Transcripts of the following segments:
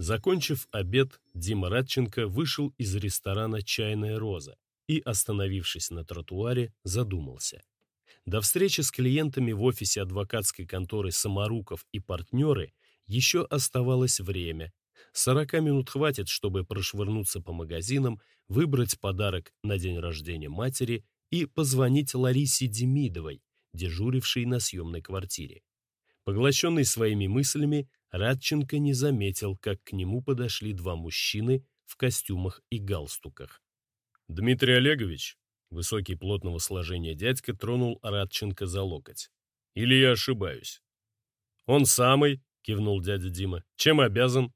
Закончив обед, Дима Радченко вышел из ресторана «Чайная роза» и, остановившись на тротуаре, задумался. До встречи с клиентами в офисе адвокатской конторы «Саморуков» и партнеры еще оставалось время. 40 минут хватит, чтобы прошвырнуться по магазинам, выбрать подарок на день рождения матери и позвонить Ларисе Демидовой, дежурившей на съемной квартире. Поглощенный своими мыслями, Радченко не заметил, как к нему подошли два мужчины в костюмах и галстуках. «Дмитрий Олегович», высокий плотного сложения дядька, тронул Радченко за локоть. «Или я ошибаюсь?» «Он самый», — кивнул дядя Дима. «Чем обязан?»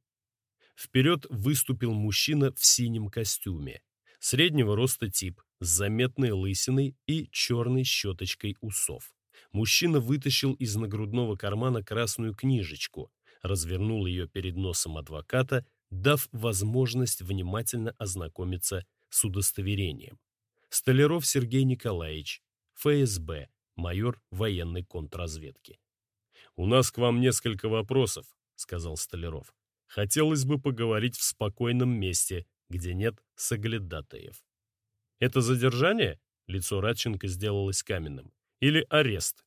Вперед выступил мужчина в синем костюме. Среднего роста тип, с заметной лысиной и черной щеточкой усов. Мужчина вытащил из нагрудного кармана красную книжечку, развернул ее перед носом адвоката, дав возможность внимательно ознакомиться с удостоверением. Столяров Сергей Николаевич, ФСБ, майор военной контрразведки. «У нас к вам несколько вопросов», — сказал Столяров. «Хотелось бы поговорить в спокойном месте, где нет соглядатаев». «Это задержание?» — лицо Радченко сделалось каменным. «Или арест?»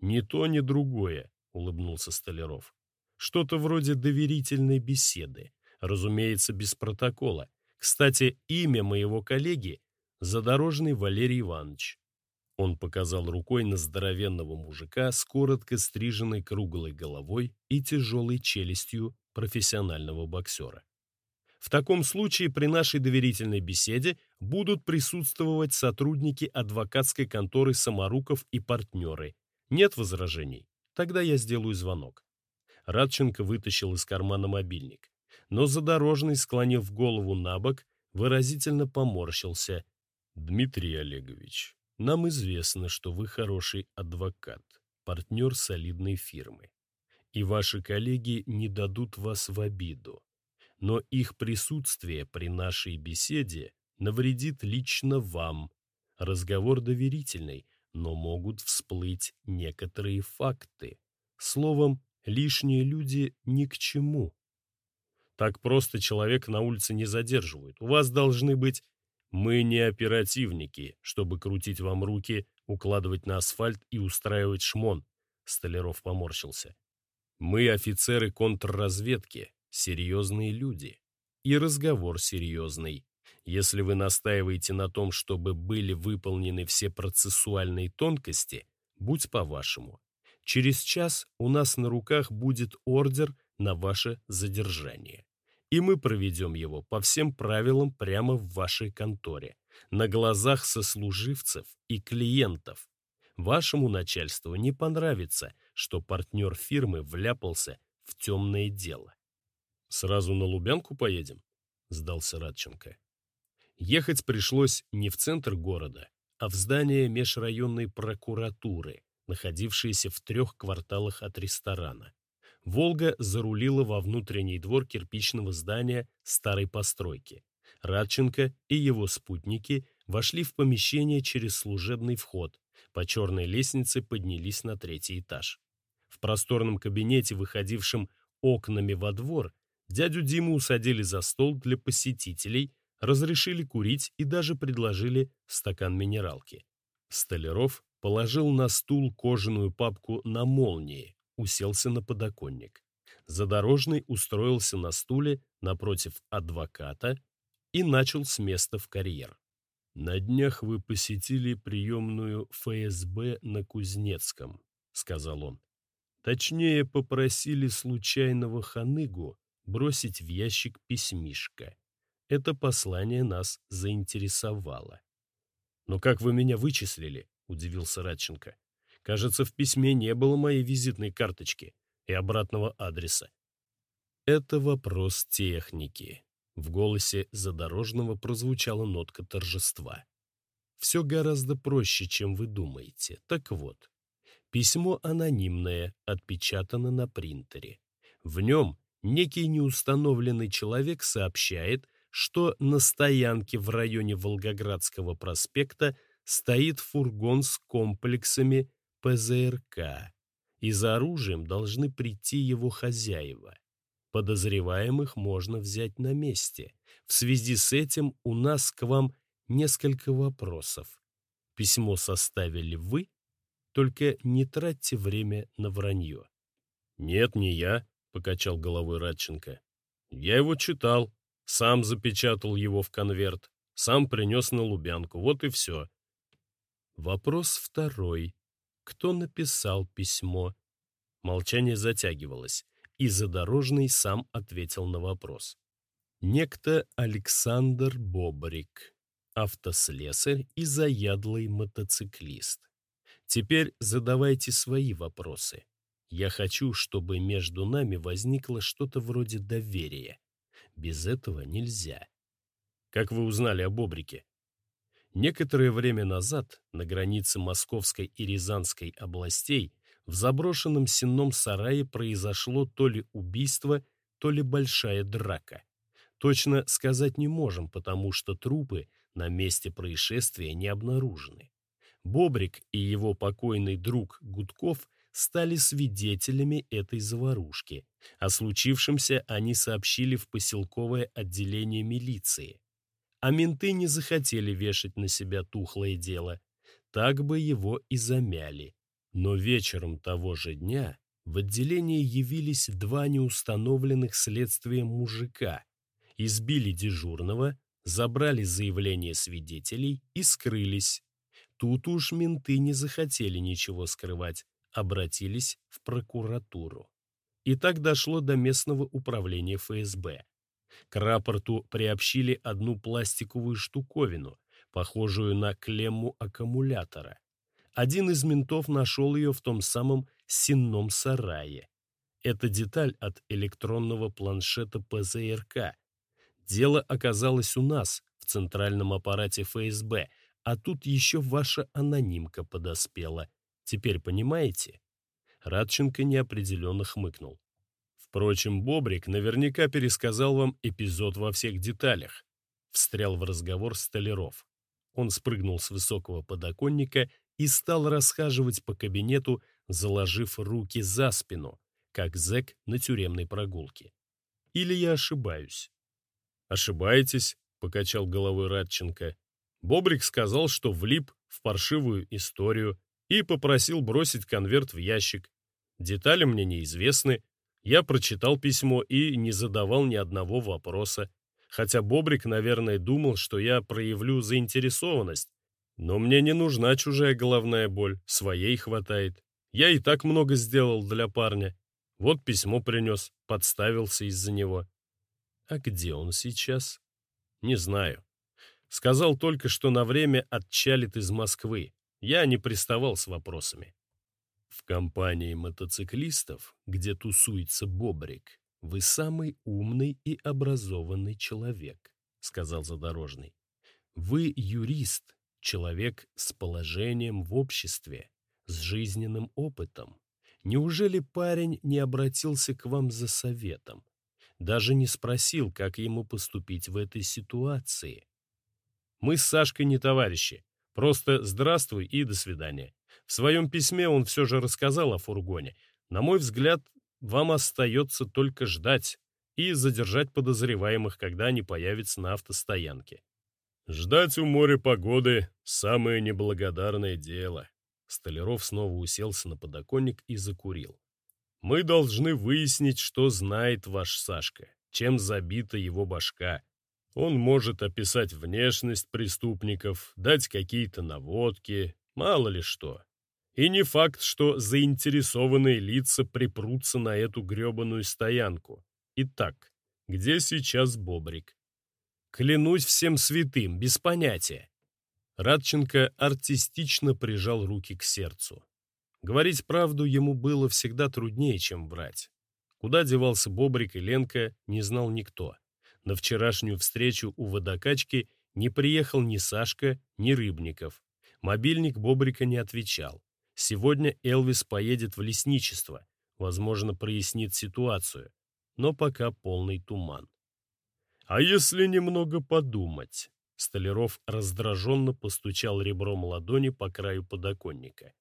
«Ни то, ни другое», — улыбнулся Столяров. Что-то вроде доверительной беседы, разумеется, без протокола. Кстати, имя моего коллеги – Задорожный Валерий Иванович. Он показал рукой на здоровенного мужика с коротко стриженной круглой головой и тяжелой челюстью профессионального боксера. В таком случае при нашей доверительной беседе будут присутствовать сотрудники адвокатской конторы «Саморуков» и партнеры. Нет возражений? Тогда я сделаю звонок. Радченко вытащил из кармана мобильник. Но Задорожный, склонив голову на бок, выразительно поморщился. «Дмитрий Олегович, нам известно, что вы хороший адвокат, партнер солидной фирмы. И ваши коллеги не дадут вас в обиду. Но их присутствие при нашей беседе навредит лично вам. Разговор доверительный, но могут всплыть некоторые факты. Словом, лишние люди ни к чему. Так просто человека на улице не задерживают. У вас должны быть... Мы не оперативники, чтобы крутить вам руки, укладывать на асфальт и устраивать шмон. Столяров поморщился. Мы офицеры контрразведки, серьезные люди. И разговор серьезный. Если вы настаиваете на том, чтобы были выполнены все процессуальные тонкости, будь по-вашему. Через час у нас на руках будет ордер на ваше задержание. И мы проведем его по всем правилам прямо в вашей конторе, на глазах сослуживцев и клиентов. Вашему начальству не понравится, что партнер фирмы вляпался в темное дело. «Сразу на Лубянку поедем?» — сдался Радченко. Ехать пришлось не в центр города, а в здание межрайонной прокуратуры, находившиеся в трех кварталах от ресторана. «Волга» зарулила во внутренний двор кирпичного здания старой постройки. Радченко и его спутники вошли в помещение через служебный вход, по черной лестнице поднялись на третий этаж. В просторном кабинете, выходившем окнами во двор, дядю Диму усадили за стол для посетителей, разрешили курить и даже предложили стакан минералки. Столяров положил на стул кожаную папку на молнии, уселся на подоконник. Задорожный устроился на стуле напротив адвоката и начал с места в карьер. «На днях вы посетили приемную ФСБ на Кузнецком», — сказал он. «Точнее, попросили случайного ханыгу бросить в ящик письмишко. Это послание нас заинтересовало. Но как вы меня вычислили? — удивился Радченко. «Кажется, в письме не было моей визитной карточки и обратного адреса». «Это вопрос техники». В голосе Задорожного прозвучала нотка торжества. «Все гораздо проще, чем вы думаете. Так вот, письмо анонимное, отпечатано на принтере. В нем некий неустановленный человек сообщает, что на стоянке в районе Волгоградского проспекта стоит фургон с комплексами ПЗРК, и за оружием должны прийти его хозяева. Подозреваемых можно взять на месте. В связи с этим у нас к вам несколько вопросов. Письмо составили вы, только не тратьте время на вранье. «Нет, не я», — покачал головой Радченко. «Я его читал, сам запечатал его в конверт, сам принес на Лубянку, вот и все». Вопрос второй. Кто написал письмо? Молчание затягивалось, и Задорожный сам ответил на вопрос. Некто Александр Бобрик, автослесарь и заядлый мотоциклист. Теперь задавайте свои вопросы. Я хочу, чтобы между нами возникло что-то вроде доверия. Без этого нельзя. Как вы узнали о Бобрике? Некоторое время назад на границе Московской и Рязанской областей в заброшенном сенном сарае произошло то ли убийство, то ли большая драка. Точно сказать не можем, потому что трупы на месте происшествия не обнаружены. Бобрик и его покойный друг Гудков стали свидетелями этой заварушки. О случившемся они сообщили в поселковое отделение милиции. А менты не захотели вешать на себя тухлое дело. Так бы его и замяли. Но вечером того же дня в отделении явились два неустановленных следствием мужика. Избили дежурного, забрали заявление свидетелей и скрылись. Тут уж менты не захотели ничего скрывать, обратились в прокуратуру. И так дошло до местного управления ФСБ. К рапорту приобщили одну пластиковую штуковину, похожую на клемму аккумулятора. Один из ментов нашел ее в том самом сенном сарае. Это деталь от электронного планшета ПЗРК. Дело оказалось у нас, в центральном аппарате ФСБ, а тут еще ваша анонимка подоспела. Теперь понимаете? Радченко неопределенно хмыкнул. Впрочем, Бобрик наверняка пересказал вам эпизод во всех деталях. Встрял в разговор Столяров. Он спрыгнул с высокого подоконника и стал расхаживать по кабинету, заложив руки за спину, как зэк на тюремной прогулке. Или я ошибаюсь? «Ошибаетесь», — покачал головой Радченко. Бобрик сказал, что влип в паршивую историю и попросил бросить конверт в ящик. Детали мне неизвестны, я прочитал письмо и не задавал ни одного вопроса, хотя Бобрик, наверное, думал, что я проявлю заинтересованность. Но мне не нужна чужая головная боль, своей хватает. Я и так много сделал для парня. Вот письмо принес, подставился из-за него. А где он сейчас? Не знаю. Сказал только, что на время отчалит из Москвы. Я не приставал с вопросами. В компании мотоциклистов, где тусуется Бобрик, вы самый умный и образованный человек, сказал Задорожный. Вы юрист, человек с положением в обществе, с жизненным опытом. Неужели парень не обратился к вам за советом? Даже не спросил, как ему поступить в этой ситуации. Мы с Сашкой не товарищи. Просто здравствуй и до свидания. В своем письме он все же рассказал о фургоне. На мой взгляд, вам остается только ждать и задержать подозреваемых, когда они появятся на автостоянке. Ждать у моря погоды — самое неблагодарное дело. Столяров снова уселся на подоконник и закурил. Мы должны выяснить, что знает ваш Сашка, чем забита его башка. Он может описать внешность преступников, дать какие-то наводки, мало ли что. И не факт, что заинтересованные лица припрутся на эту гребаную стоянку. Итак, где сейчас Бобрик? Клянусь всем святым, без понятия. Радченко артистично прижал руки к сердцу. Говорить правду ему было всегда труднее, чем врать. Куда девался Бобрик и Ленка, не знал никто. На вчерашнюю встречу у водокачки не приехал ни Сашка, ни Рыбников. Мобильник Бобрика не отвечал. Сегодня Элвис поедет в лесничество, возможно, прояснит ситуацию, но пока полный туман. А если немного подумать? Столяров раздраженно постучал ребром ладони по краю подоконника.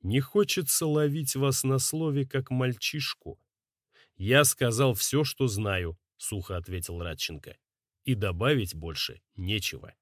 Не хочется ловить вас на слове, как мальчишку. «Я сказал все, что знаю», —— сухо ответил Радченко. «И добавить больше нечего».